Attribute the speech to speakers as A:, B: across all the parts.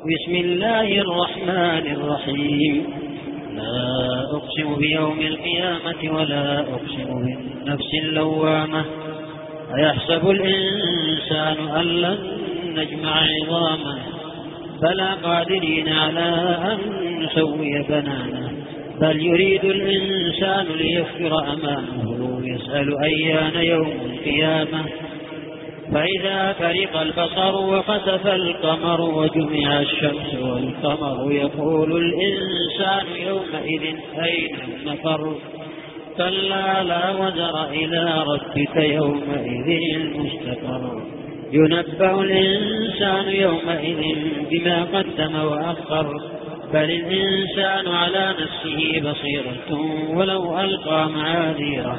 A: بسم الله الرحمن الرحيم. لا أقسم بيوم القيامة ولا أقسم بالنفس اللوامة. أيحسب الإنسان أن لن نجمع عظامه؟ بلى قادرين على أن نسوي بنانه. بل يريد الإنسان ليغفر أمامه يسأل أيان يوم القيامة. فإذا فرق البصر وخسف القمر وجمع الشمس والقمر يقول الإنسان يومئذ أين المفر كلا لا وزر إلى ربك يومئذ المستقر. ينبأ الإنسان يومئذ بما قدم وأخر بل الإنسان على نفسه بصيرة ولو ألقى معاذيره.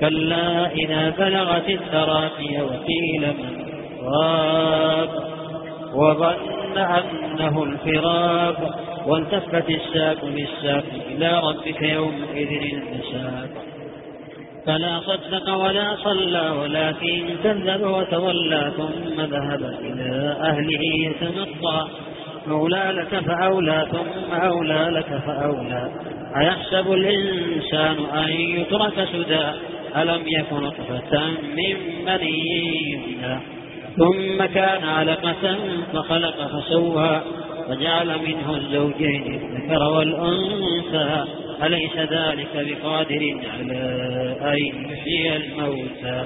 A: كلا إذا بلغت التراقي وقيل من راق وظن أنه الفراق والتفت الساق بالساق إلى ربك يومئذ المساق فلا صدق ولا صلى ولكن كذب وتولى ثم ذهب إلى أهله يتمطى. أولى لك فأولى ثم أولى لك فأولى. أيحسب الإنسان أن يترك سدى؟ ألم يكن نطفة من مني ثم كان علقة فخلق فسوى وجعل منه الزوجين الذكر والأنثى. أليس ذلك بقادر على أن يحيي الموتى؟